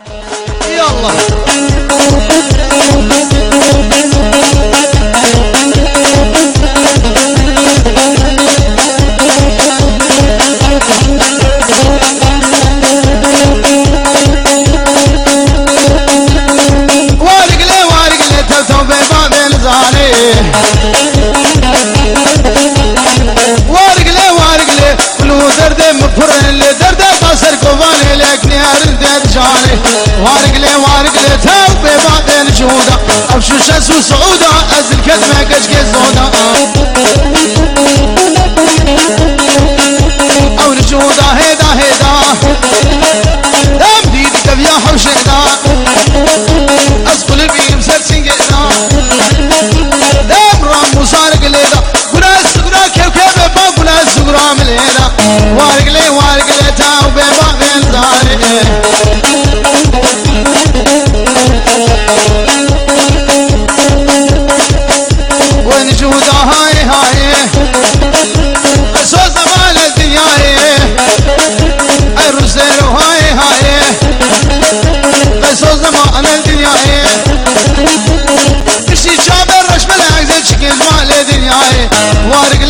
Yallah. شش سو سودا از الکت مکش که زودا؟ Why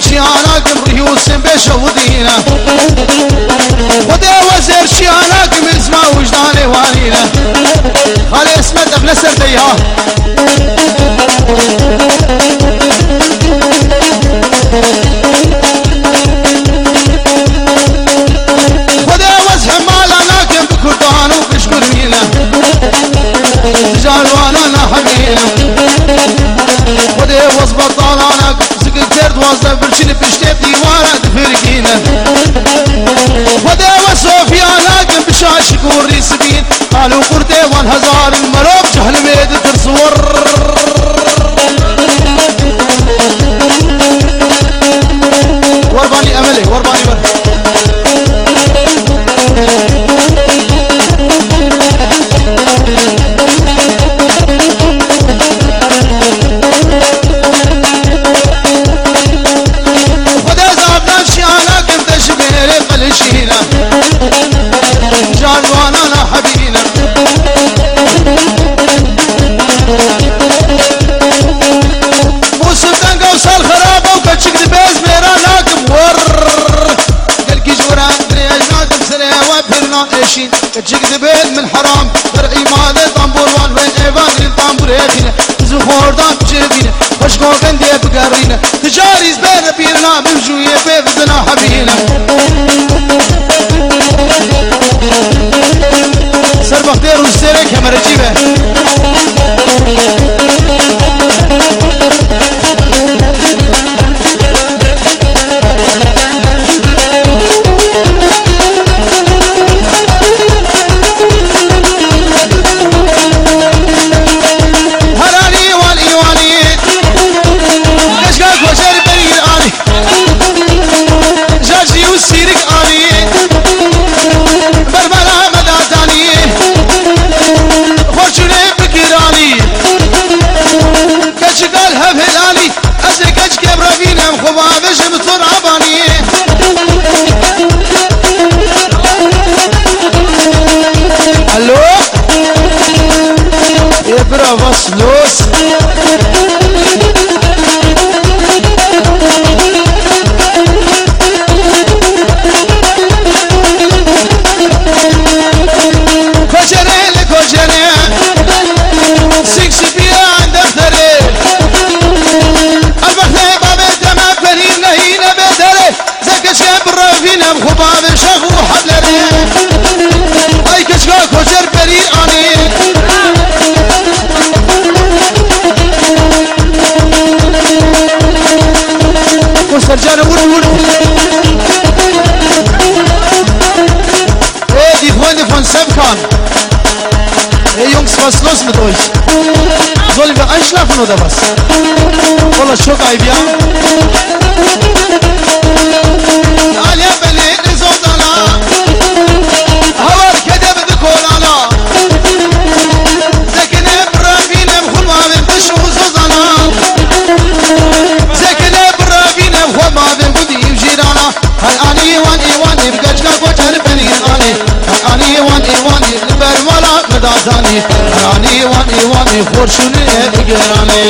شي أنا قمري والسنبش ودينا ودي وزير شي أنا قمر زما وجداني وانينا خالي اسمتك لسرديها عن هزار الملوك جهل ميد تصور ورباني أملي ورباني مرحبا عايشين. كتجيك زبيل من حرام درعي مالي طنبور وان وين إيفان غير طنبور هاتينا تزو خوردان بجيبينا باش كون دي بقرينا. تجاري زبالة بيرنا. بمجوية بيفزنا حبينا دم خباب شخ و حلری ای کشگا کجر بری آنی کسر جان ور ور ای دی Freunde von Semkan Ey Jungs, was ist los mit euch? Sollen wir einschlafen oder was? Voller Schock, Ibian. دازانی رانی وانی وانی خورشونه گرانه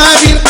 vai vir